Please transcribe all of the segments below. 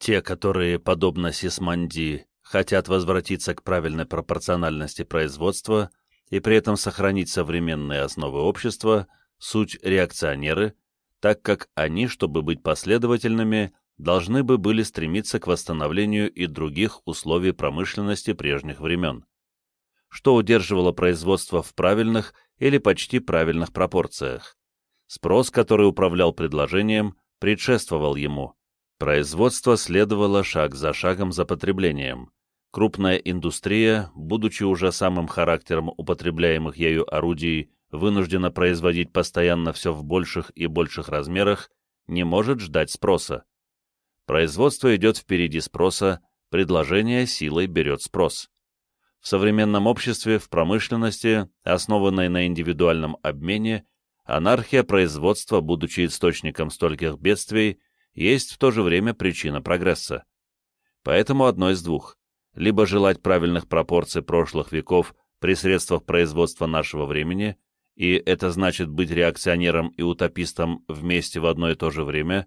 Те, которые, подобно Сисманди, хотят возвратиться к правильной пропорциональности производства и при этом сохранить современные основы общества, суть реакционеры, так как они, чтобы быть последовательными, должны бы были стремиться к восстановлению и других условий промышленности прежних времен, что удерживало производство в правильных или почти правильных пропорциях. Спрос, который управлял предложением, предшествовал ему. Производство следовало шаг за шагом за потреблением. Крупная индустрия, будучи уже самым характером употребляемых ею орудий, вынуждена производить постоянно все в больших и больших размерах, не может ждать спроса. Производство идет впереди спроса, предложение силой берет спрос. В современном обществе, в промышленности, основанной на индивидуальном обмене, анархия производства, будучи источником стольких бедствий, есть в то же время причина прогресса. Поэтому одно из двух. Либо желать правильных пропорций прошлых веков при средствах производства нашего времени, и это значит быть реакционером и утопистом вместе в одно и то же время,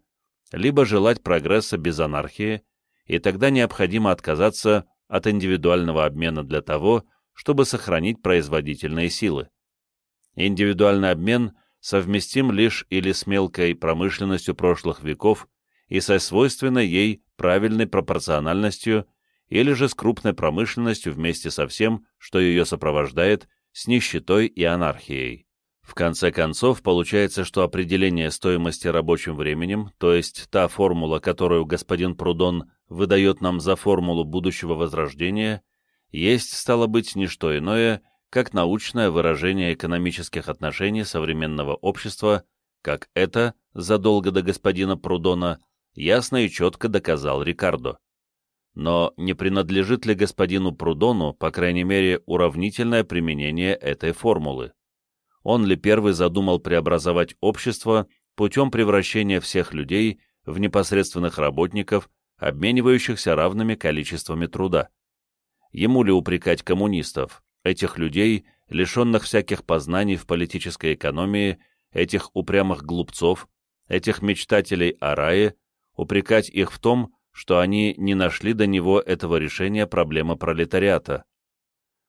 либо желать прогресса без анархии, и тогда необходимо отказаться от индивидуального обмена для того, чтобы сохранить производительные силы. Индивидуальный обмен совместим лишь или с мелкой промышленностью прошлых веков и со свойственной ей правильной пропорциональностью или же с крупной промышленностью вместе со всем, что ее сопровождает, с нищетой и анархией. В конце концов, получается, что определение стоимости рабочим временем, то есть та формула, которую господин Прудон выдает нам за формулу будущего возрождения, есть, стало быть, не что иное, как научное выражение экономических отношений современного общества, как это, задолго до господина Прудона, ясно и четко доказал Рикардо. Но не принадлежит ли господину Прудону, по крайней мере, уравнительное применение этой формулы? он ли первый задумал преобразовать общество путем превращения всех людей в непосредственных работников, обменивающихся равными количествами труда. Ему ли упрекать коммунистов, этих людей, лишенных всяких познаний в политической экономии, этих упрямых глупцов, этих мечтателей о рае, упрекать их в том, что они не нашли до него этого решения проблемы пролетариата.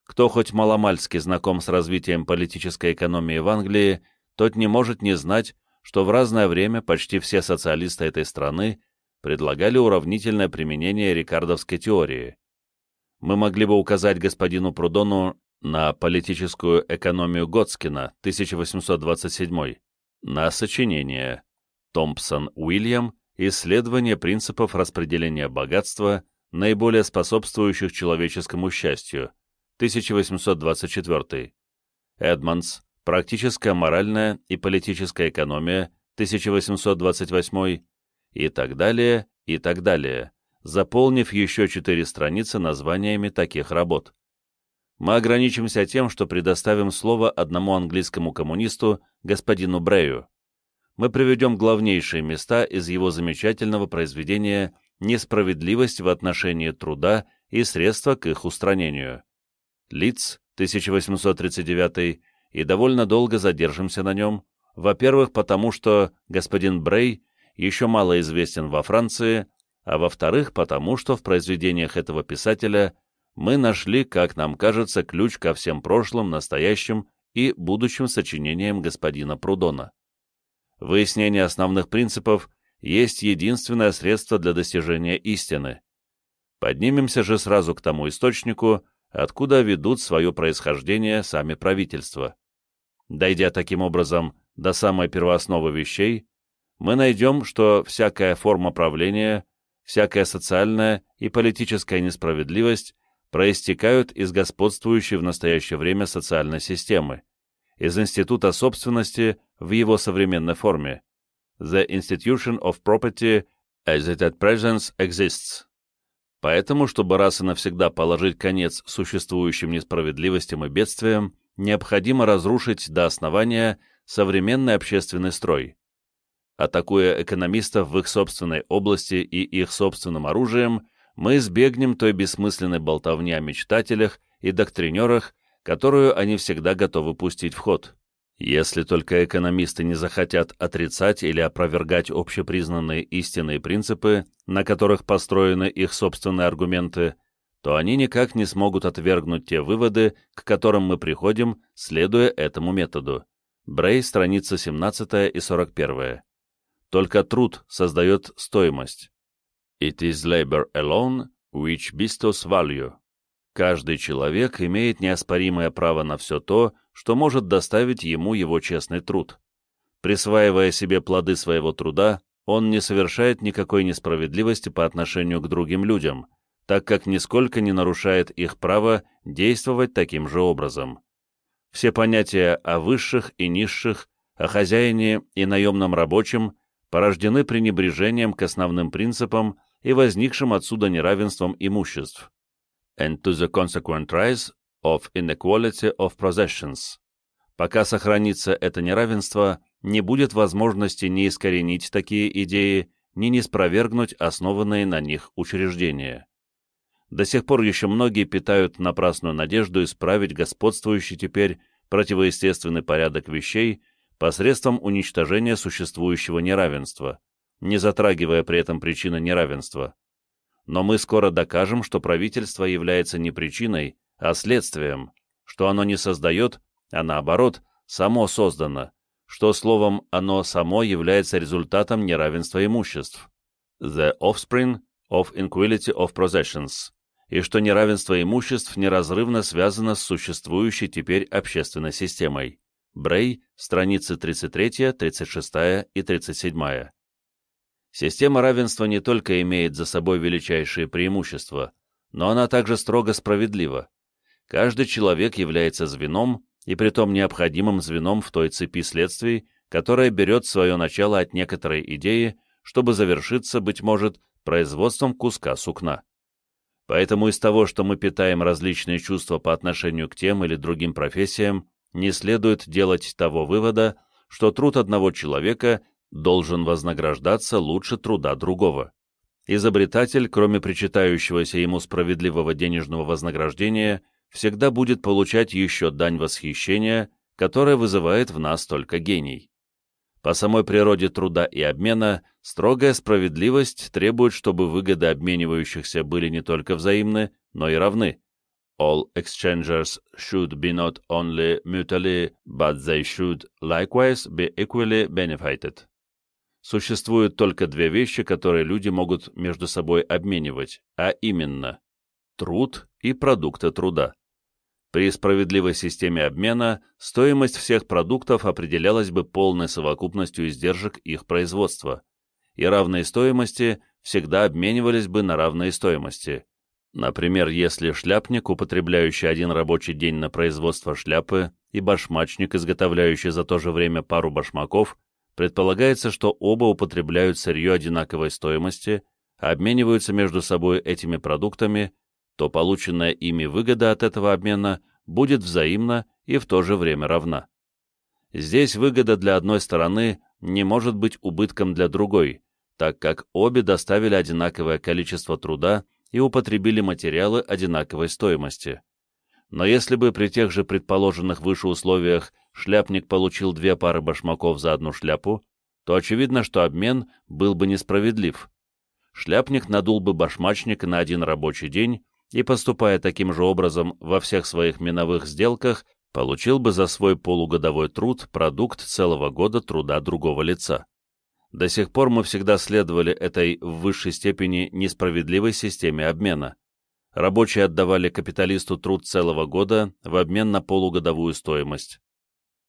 Кто хоть маломальски знаком с развитием политической экономии в Англии, тот не может не знать, что в разное время почти все социалисты этой страны предлагали уравнительное применение рикардовской теории. Мы могли бы указать господину Прудону на политическую экономию Готскина, 1827, на сочинение Томпсон Уильям «Исследование принципов распределения богатства, наиболее способствующих человеческому счастью», 1824. Эдмонс. Практическая моральная и политическая экономия, 1828. И так далее, и так далее, заполнив еще четыре страницы названиями таких работ. Мы ограничимся тем, что предоставим слово одному английскому коммунисту, господину Брею. Мы приведем главнейшие места из его замечательного произведения «Несправедливость в отношении труда и средства к их устранению». Лиц, 1839, и довольно долго задержимся на нем, во-первых, потому что господин Брей еще мало известен во Франции, а во-вторых, потому что в произведениях этого писателя мы нашли, как нам кажется, ключ ко всем прошлым, настоящим и будущим сочинениям господина Прудона. Выяснение основных принципов есть единственное средство для достижения истины. Поднимемся же сразу к тому источнику, откуда ведут свое происхождение сами правительства. Дойдя таким образом до самой первоосновы вещей, мы найдем, что всякая форма правления, всякая социальная и политическая несправедливость проистекают из господствующей в настоящее время социальной системы, из института собственности в его современной форме, the institution of property as it at present exists, Поэтому, чтобы раз и навсегда положить конец существующим несправедливостям и бедствиям, необходимо разрушить до основания современный общественный строй. Атакуя экономистов в их собственной области и их собственным оружием, мы избегнем той бессмысленной болтовни о мечтателях и доктринерах, которую они всегда готовы пустить в ход. Если только экономисты не захотят отрицать или опровергать общепризнанные истинные принципы, на которых построены их собственные аргументы, то они никак не смогут отвергнуть те выводы, к которым мы приходим, следуя этому методу. Брей, страница 17 и 41. Только труд создает стоимость. It is labor alone which bestows value. Каждый человек имеет неоспоримое право на все то, что может доставить ему его честный труд. Присваивая себе плоды своего труда, он не совершает никакой несправедливости по отношению к другим людям, так как нисколько не нарушает их право действовать таким же образом. Все понятия о высших и низших, о хозяине и наемном рабочем порождены пренебрежением к основным принципам и возникшим отсюда неравенством имуществ and to the consequent rise of inequality of possessions. Пока сохранится это неравенство, не будет возможности ни искоренить такие идеи, ни не спровергнуть основанные на них учреждения. До сих пор еще многие питают напрасную надежду исправить господствующий теперь противоестественный порядок вещей посредством уничтожения существующего неравенства, не затрагивая при этом причины неравенства но мы скоро докажем, что правительство является не причиной, а следствием, что оно не создает, а наоборот, само создано, что словом оно само является результатом неравенства имуществ. The offspring of inequality of possessions, и что неравенство имуществ неразрывно связано с существующей теперь общественной системой. Брей, страницы 33, 36 и 37. Система равенства не только имеет за собой величайшие преимущества, но она также строго справедлива. Каждый человек является звеном, и притом необходимым звеном в той цепи следствий, которая берет свое начало от некоторой идеи, чтобы завершиться, быть может, производством куска сукна. Поэтому из того, что мы питаем различные чувства по отношению к тем или другим профессиям, не следует делать того вывода, что труд одного человека должен вознаграждаться лучше труда другого. Изобретатель, кроме причитающегося ему справедливого денежного вознаграждения, всегда будет получать еще дань восхищения, которая вызывает в нас только гений. По самой природе труда и обмена, строгая справедливость требует, чтобы выгоды обменивающихся были не только взаимны, но и равны. All exchangers should be not only mutually, but they should likewise be equally benefited существуют только две вещи, которые люди могут между собой обменивать, а именно труд и продукты труда. При справедливой системе обмена стоимость всех продуктов определялась бы полной совокупностью издержек их производства, и равные стоимости всегда обменивались бы на равные стоимости. Например, если шляпник, употребляющий один рабочий день на производство шляпы, и башмачник, изготовляющий за то же время пару башмаков, Предполагается, что оба употребляют сырье одинаковой стоимости, обмениваются между собой этими продуктами, то полученная ими выгода от этого обмена будет взаимна и в то же время равна. Здесь выгода для одной стороны не может быть убытком для другой, так как обе доставили одинаковое количество труда и употребили материалы одинаковой стоимости. Но если бы при тех же предположенных выше условиях шляпник получил две пары башмаков за одну шляпу, то очевидно, что обмен был бы несправедлив. Шляпник надул бы башмачника на один рабочий день и, поступая таким же образом во всех своих миновых сделках, получил бы за свой полугодовой труд продукт целого года труда другого лица. До сих пор мы всегда следовали этой в высшей степени несправедливой системе обмена. Рабочие отдавали капиталисту труд целого года в обмен на полугодовую стоимость.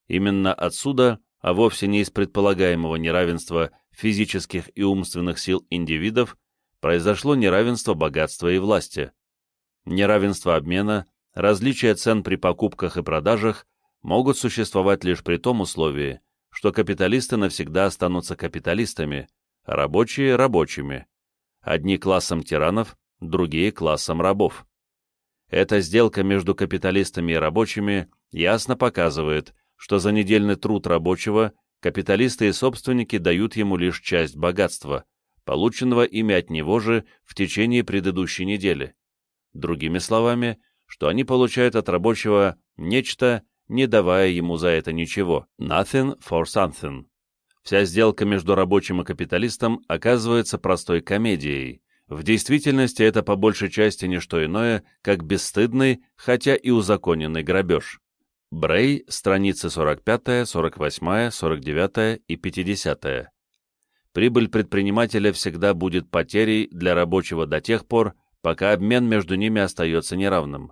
Именно отсюда, а вовсе не из предполагаемого неравенства физических и умственных сил индивидов, произошло неравенство богатства и власти. Неравенство обмена, различия цен при покупках и продажах могут существовать лишь при том условии, что капиталисты навсегда останутся капиталистами, а рабочие – рабочими. Одни классом тиранов, другие классом рабов. Эта сделка между капиталистами и рабочими ясно показывает, что за недельный труд рабочего капиталисты и собственники дают ему лишь часть богатства, полученного ими от него же в течение предыдущей недели. Другими словами, что они получают от рабочего нечто, не давая ему за это ничего. Nothing for something. Вся сделка между рабочим и капиталистом оказывается простой комедией. В действительности это по большей части не что иное, как бесстыдный, хотя и узаконенный грабеж. Брей, страницы 45, 48, 49 и 50. Прибыль предпринимателя всегда будет потерей для рабочего до тех пор, пока обмен между ними остается неравным.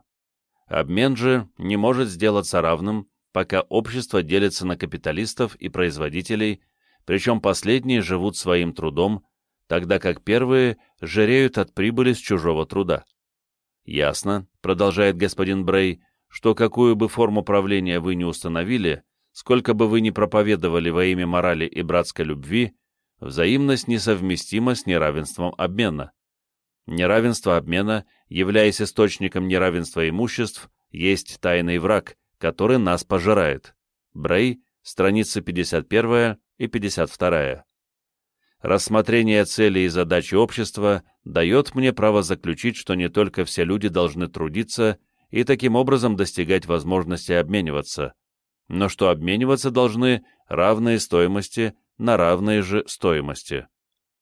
Обмен же не может сделаться равным, пока общество делится на капиталистов и производителей, причем последние живут своим трудом, тогда как первые жиреют от прибыли с чужого труда. Ясно, продолжает господин Брей, что какую бы форму правления вы ни установили, сколько бы вы ни проповедовали во имя морали и братской любви, взаимность несовместима с неравенством обмена. Неравенство обмена, являясь источником неравенства имуществ, есть тайный враг, который нас пожирает. Брей, страницы 51 и 52. Рассмотрение целей и задач общества дает мне право заключить, что не только все люди должны трудиться и таким образом достигать возможности обмениваться, но что обмениваться должны равные стоимости на равные же стоимости.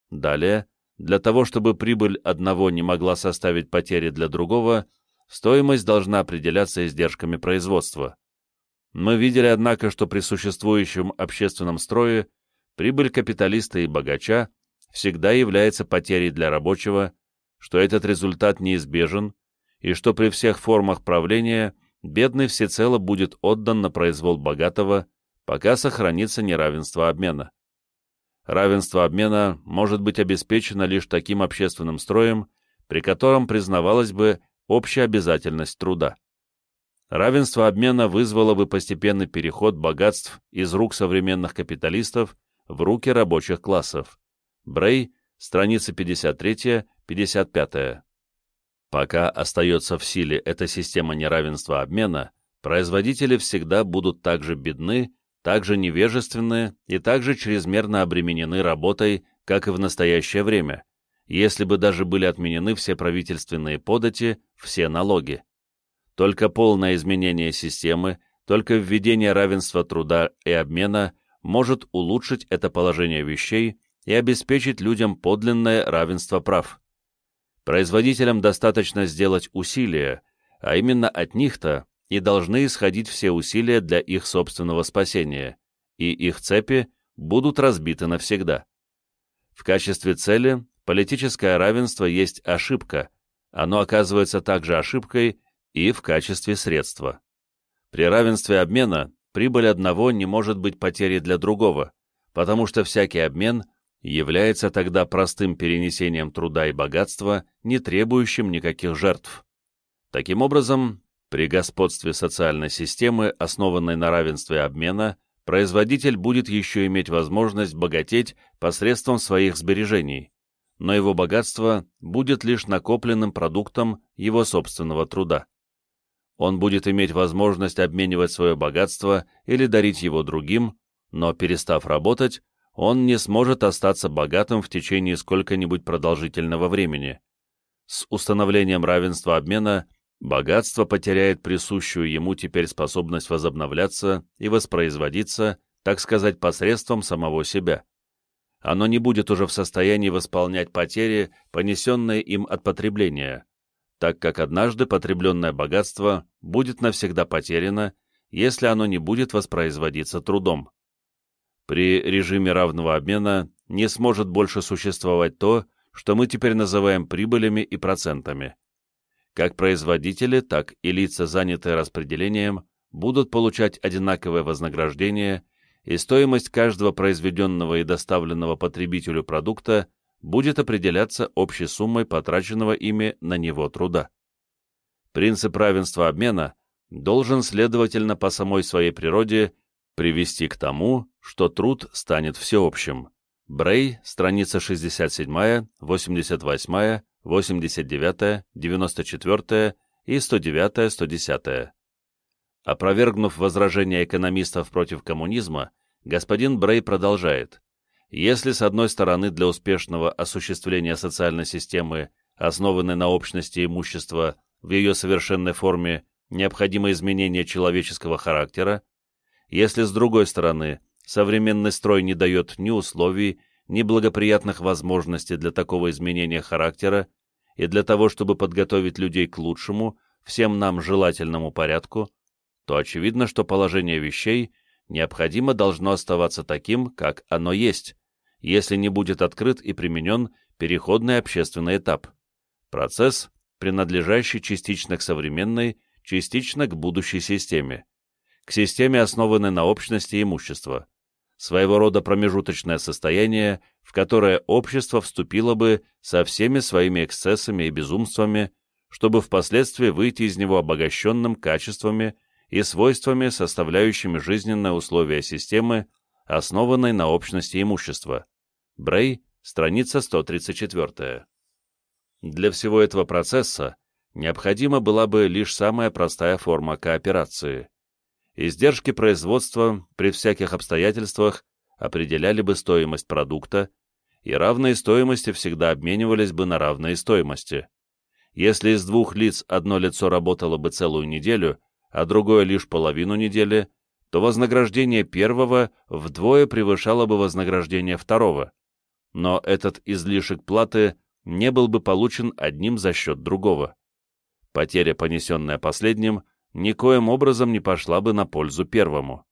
Далее, для того, чтобы прибыль одного не могла составить потери для другого, стоимость должна определяться издержками производства. Мы видели, однако, что при существующем общественном строе прибыль капиталиста и богача всегда является потерей для рабочего, что этот результат неизбежен, и что при всех формах правления бедный всецело будет отдан на произвол богатого, пока сохранится неравенство обмена. Равенство обмена может быть обеспечено лишь таким общественным строем, при котором признавалась бы общая обязательность труда. Равенство обмена вызвало бы постепенный переход богатств из рук современных капиталистов в руки рабочих классов. Брей, страница 53-55. Пока остается в силе эта система неравенства обмена, производители всегда будут также бедны, также невежественны и также чрезмерно обременены работой, как и в настоящее время, если бы даже были отменены все правительственные подати, все налоги. Только полное изменение системы, только введение равенства труда и обмена может улучшить это положение вещей и обеспечить людям подлинное равенство прав. Производителям достаточно сделать усилия, а именно от них-то и должны исходить все усилия для их собственного спасения, и их цепи будут разбиты навсегда. В качестве цели политическое равенство есть ошибка, оно оказывается также ошибкой и в качестве средства. При равенстве обмена прибыль одного не может быть потерей для другого, потому что всякий обмен является тогда простым перенесением труда и богатства, не требующим никаких жертв. Таким образом, при господстве социальной системы, основанной на равенстве обмена, производитель будет еще иметь возможность богатеть посредством своих сбережений, но его богатство будет лишь накопленным продуктом его собственного труда. Он будет иметь возможность обменивать свое богатство или дарить его другим, но, перестав работать, он не сможет остаться богатым в течение сколько-нибудь продолжительного времени. С установлением равенства обмена – Богатство потеряет присущую ему теперь способность возобновляться и воспроизводиться, так сказать, посредством самого себя. Оно не будет уже в состоянии восполнять потери, понесенные им от потребления, так как однажды потребленное богатство будет навсегда потеряно, если оно не будет воспроизводиться трудом. При режиме равного обмена не сможет больше существовать то, что мы теперь называем прибылями и процентами. Как производители, так и лица, занятые распределением, будут получать одинаковое вознаграждение, и стоимость каждого произведенного и доставленного потребителю продукта будет определяться общей суммой потраченного ими на него труда. Принцип равенства обмена должен, следовательно, по самой своей природе привести к тому, что труд станет всеобщим. Брей, страница 67, 88, 89, 94 и 109-110. Опровергнув возражения экономистов против коммунизма, господин Брей продолжает. Если, с одной стороны, для успешного осуществления социальной системы, основанной на общности имущества в ее совершенной форме, необходимо изменение человеческого характера, если, с другой стороны, современный строй не дает ни условий, ни благоприятных возможностей для такого изменения характера и для того, чтобы подготовить людей к лучшему, всем нам желательному порядку, то очевидно, что положение вещей необходимо должно оставаться таким, как оно есть, если не будет открыт и применен переходный общественный этап, процесс, принадлежащий частично к современной, частично к будущей системе, к системе, основанной на общности имущества, своего рода промежуточное состояние, в которое общество вступило бы со всеми своими эксцессами и безумствами, чтобы впоследствии выйти из него обогащенным качествами и свойствами, составляющими жизненные условия системы, основанной на общности имущества. Брей, страница 134. Для всего этого процесса необходима была бы лишь самая простая форма кооперации. Издержки производства при всяких обстоятельствах определяли бы стоимость продукта, и равные стоимости всегда обменивались бы на равные стоимости. Если из двух лиц одно лицо работало бы целую неделю, а другое лишь половину недели, то вознаграждение первого вдвое превышало бы вознаграждение второго. Но этот излишек платы не был бы получен одним за счет другого. Потеря, понесенная последним, никоим образом не пошла бы на пользу первому.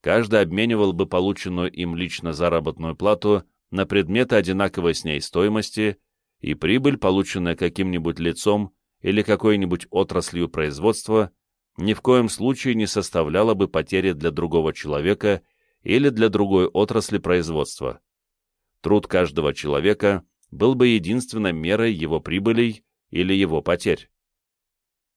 Каждый обменивал бы полученную им лично заработную плату на предметы одинаковой с ней стоимости, и прибыль, полученная каким-нибудь лицом или какой-нибудь отраслью производства, ни в коем случае не составляла бы потери для другого человека или для другой отрасли производства. Труд каждого человека был бы единственной мерой его прибылей или его потерь.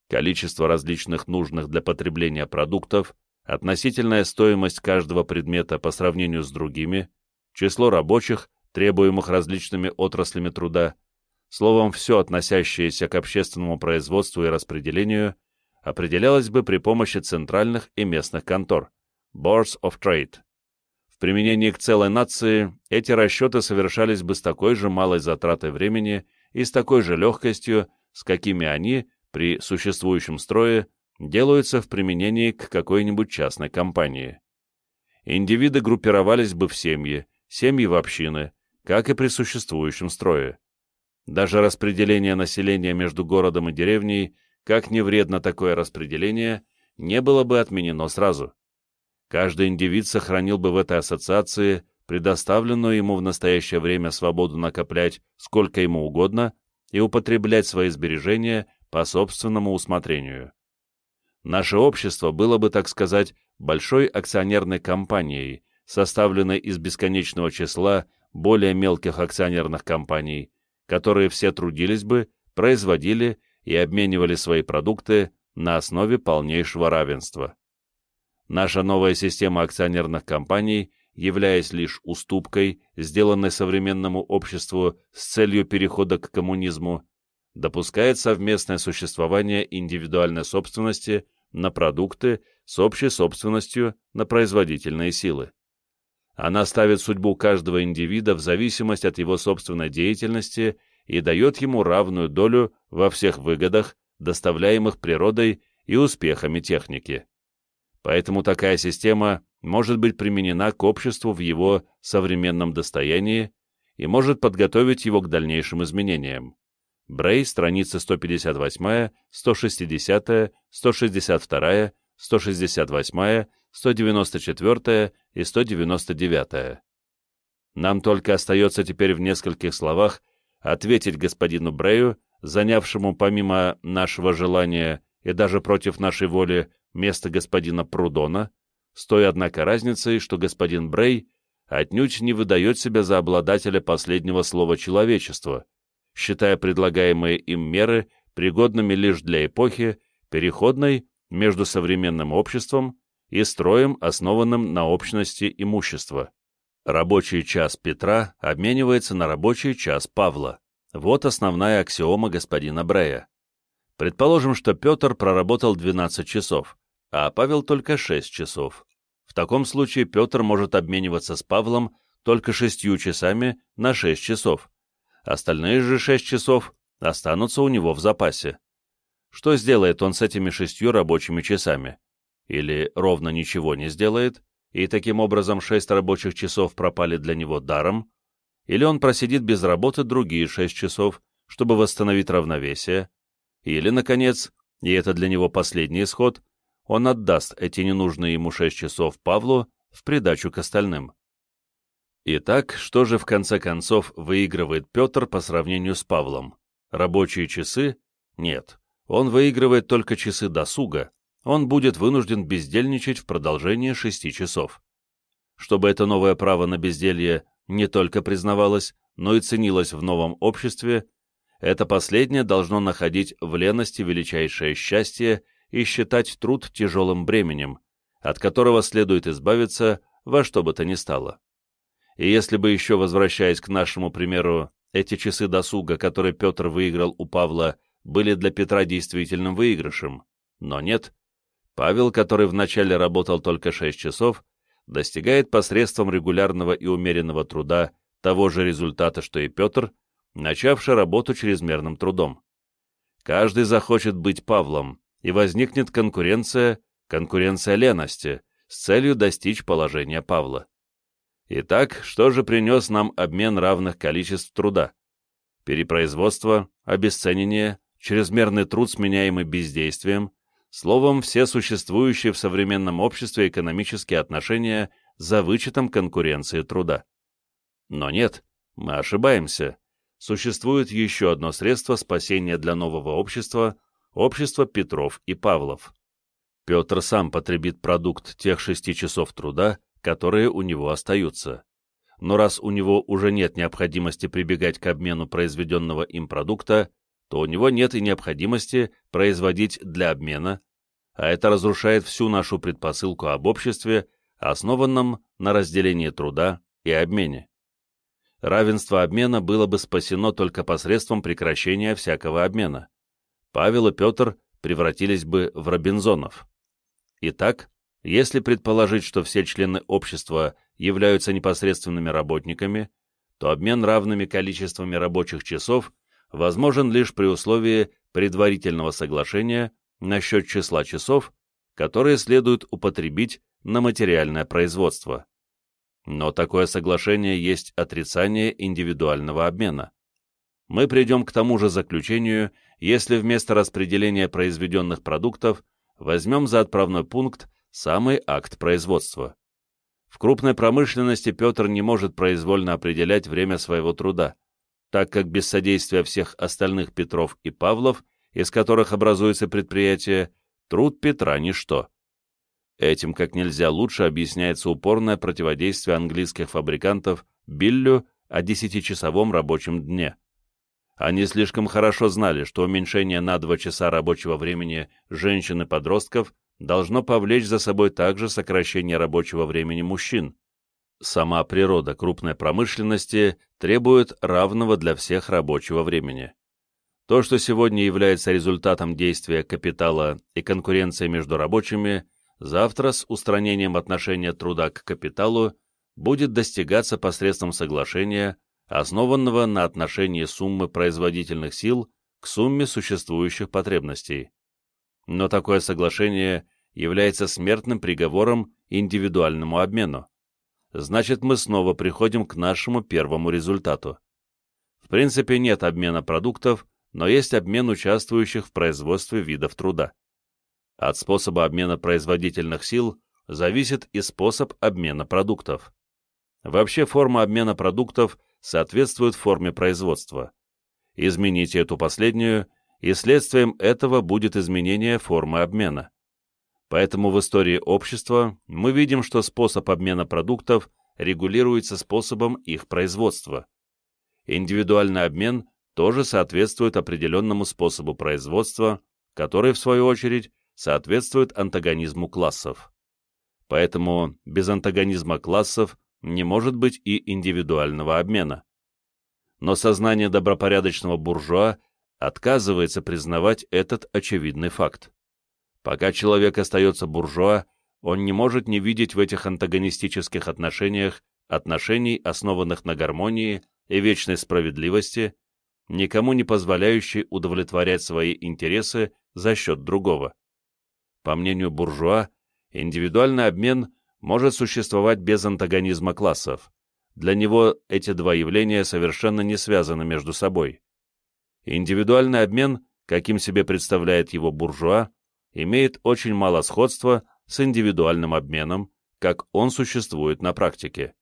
Количество различных нужных для потребления продуктов, относительная стоимость каждого предмета по сравнению с другими, число рабочих, требуемых различными отраслями труда, словом, все относящееся к общественному производству и распределению – определялось бы при помощи центральных и местных контор – Boards of Trade. В применении к целой нации эти расчеты совершались бы с такой же малой затратой времени и с такой же легкостью, с какими они, при существующем строе, делаются в применении к какой-нибудь частной компании. Индивиды группировались бы в семьи, семьи в общины, как и при существующем строе. Даже распределение населения между городом и деревней – как не вредно такое распределение, не было бы отменено сразу. Каждый индивид сохранил бы в этой ассоциации предоставленную ему в настоящее время свободу накоплять сколько ему угодно и употреблять свои сбережения по собственному усмотрению. Наше общество было бы, так сказать, большой акционерной компанией, составленной из бесконечного числа более мелких акционерных компаний, которые все трудились бы, производили и обменивали свои продукты на основе полнейшего равенства. Наша новая система акционерных компаний, являясь лишь уступкой, сделанной современному обществу с целью перехода к коммунизму, допускает совместное существование индивидуальной собственности на продукты с общей собственностью на производительные силы. Она ставит судьбу каждого индивида в зависимость от его собственной деятельности и дает ему равную долю во всех выгодах, доставляемых природой и успехами техники. Поэтому такая система может быть применена к обществу в его современном достоянии и может подготовить его к дальнейшим изменениям. Брей, страницы 158, 160, 162, 168, 194 и 199. Нам только остается теперь в нескольких словах ответить господину Брею, занявшему помимо нашего желания и даже против нашей воли место господина Прудона, с той, однако, разницей, что господин Брей отнюдь не выдает себя за обладателя последнего слова человечества, считая предлагаемые им меры пригодными лишь для эпохи, переходной между современным обществом и строем, основанным на общности имущества. Рабочий час Петра обменивается на рабочий час Павла. Вот основная аксиома господина Брея. Предположим, что Петр проработал 12 часов, а Павел только 6 часов. В таком случае Петр может обмениваться с Павлом только шестью часами на 6 часов. Остальные же 6 часов останутся у него в запасе. что сделает он с этими шестью рабочими часами? Или ровно ничего не сделает, и таким образом шесть рабочих часов пропали для него даром? Или он просидит без работы другие шесть часов, чтобы восстановить равновесие? Или, наконец, и это для него последний исход, он отдаст эти ненужные ему шесть часов Павлу в придачу к остальным. Итак, что же в конце концов выигрывает Петр по сравнению с Павлом? Рабочие часы? Нет. Он выигрывает только часы досуга. Он будет вынужден бездельничать в продолжение шести часов. Чтобы это новое право на безделье не только признавалось, но и ценилось в новом обществе, это последнее должно находить в лености величайшее счастье и считать труд тяжелым бременем, от которого следует избавиться во что бы то ни стало. И если бы еще, возвращаясь к нашему примеру, эти часы досуга, которые Петр выиграл у Павла, были для Петра действительным выигрышем, но нет. Павел, который вначале работал только 6 часов, достигает посредством регулярного и умеренного труда того же результата, что и Петр, начавший работу чрезмерным трудом. Каждый захочет быть Павлом, и возникнет конкуренция, конкуренция лености, с целью достичь положения Павла. Итак, что же принес нам обмен равных количеств труда? Перепроизводство, обесценение, чрезмерный труд, сменяемый бездействием, словом, все существующие в современном обществе экономические отношения за вычетом конкуренции труда. Но нет, мы ошибаемся. Существует еще одно средство спасения для нового общества – общество Петров и Павлов. Петр сам потребит продукт тех шести часов труда, которые у него остаются. Но раз у него уже нет необходимости прибегать к обмену произведенного им продукта, то у него нет и необходимости производить для обмена, а это разрушает всю нашу предпосылку об обществе, основанном на разделении труда и обмене. Равенство обмена было бы спасено только посредством прекращения всякого обмена. Павел и Петр превратились бы в Робинзонов. Итак, если предположить, что все члены общества являются непосредственными работниками, то обмен равными количествами рабочих часов возможен лишь при условии предварительного соглашения насчет числа часов, которые следует употребить на материальное производство. Но такое соглашение есть отрицание индивидуального обмена. Мы придем к тому же заключению, если вместо распределения произведенных продуктов возьмем за отправной пункт самый акт производства. В крупной промышленности Петр не может произвольно определять время своего труда, так как без содействия всех остальных Петров и Павлов, из которых образуется предприятие, труд Петра – ничто. Этим как нельзя лучше объясняется упорное противодействие английских фабрикантов Биллю о десятичасовом рабочем дне. Они слишком хорошо знали, что уменьшение на два часа рабочего времени женщин и подростков должно повлечь за собой также сокращение рабочего времени мужчин. Сама природа крупной промышленности требует равного для всех рабочего времени. То, что сегодня является результатом действия капитала и конкуренции между рабочими, завтра с устранением отношения труда к капиталу будет достигаться посредством соглашения основанного на отношении суммы производительных сил к сумме существующих потребностей. Но такое соглашение является смертным приговором индивидуальному обмену. Значит, мы снова приходим к нашему первому результату. В принципе, нет обмена продуктов, но есть обмен участвующих в производстве видов труда. От способа обмена производительных сил зависит и способ обмена продуктов. Вообще форма обмена продуктов соответствует форме производства. Измените эту последнюю, и следствием этого будет изменение формы обмена. Поэтому в истории общества мы видим, что способ обмена продуктов регулируется способом их производства. Индивидуальный обмен тоже соответствует определенному способу производства, который, в свою очередь, соответствует антагонизму классов. Поэтому без антагонизма классов не может быть и индивидуального обмена. Но сознание добропорядочного буржуа отказывается признавать этот очевидный факт. Пока человек остается буржуа, он не может не видеть в этих антагонистических отношениях отношений, основанных на гармонии и вечной справедливости, никому не позволяющей удовлетворять свои интересы за счет другого. По мнению буржуа, индивидуальный обмен может существовать без антагонизма классов. Для него эти два явления совершенно не связаны между собой. Индивидуальный обмен, каким себе представляет его буржуа, имеет очень мало сходства с индивидуальным обменом, как он существует на практике.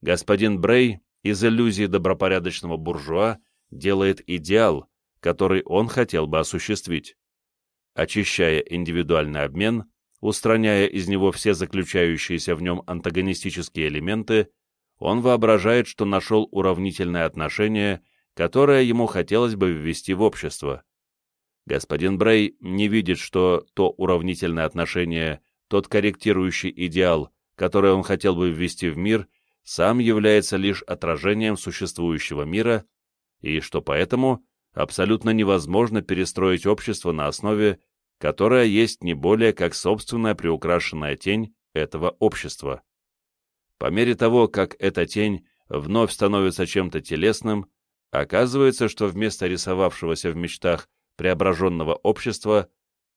Господин Брей из иллюзии добропорядочного буржуа делает идеал, который он хотел бы осуществить. Очищая индивидуальный обмен, устраняя из него все заключающиеся в нем антагонистические элементы, он воображает, что нашел уравнительное отношение, которое ему хотелось бы ввести в общество. Господин Брей не видит, что то уравнительное отношение, тот корректирующий идеал, который он хотел бы ввести в мир, сам является лишь отражением существующего мира, и что поэтому абсолютно невозможно перестроить общество на основе, которая есть не более как собственная приукрашенная тень этого общества. По мере того, как эта тень вновь становится чем-то телесным, оказывается, что вместо рисовавшегося в мечтах преображенного общества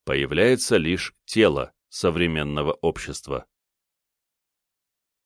появляется лишь тело современного общества.